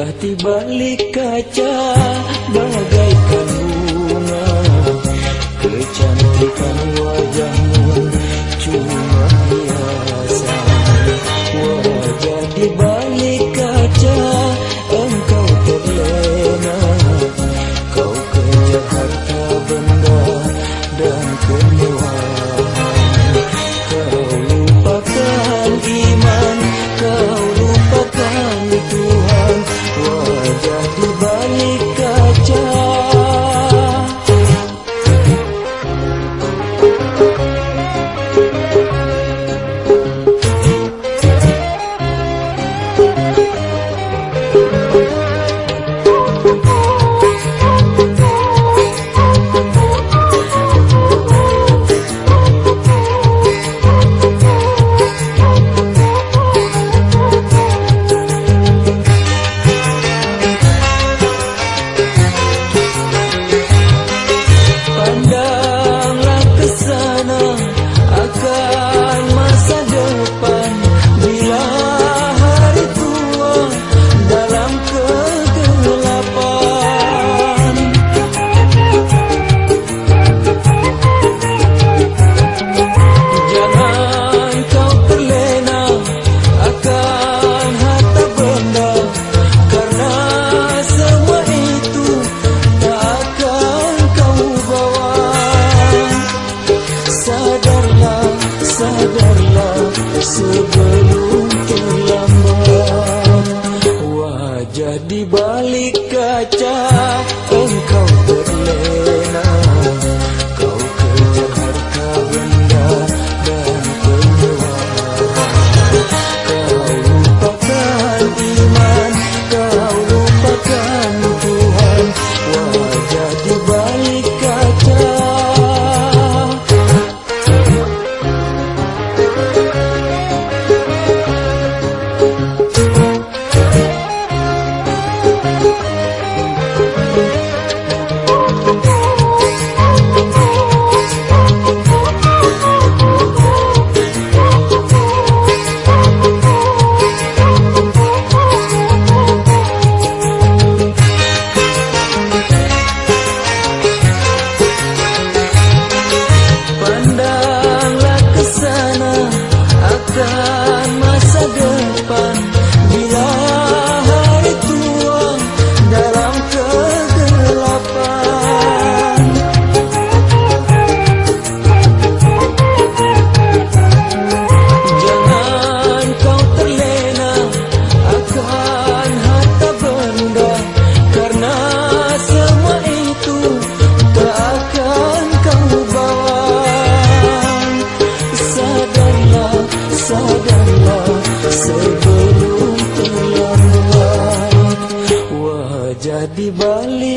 Sudah dibalik kaca. di balik kaca sun. Diwali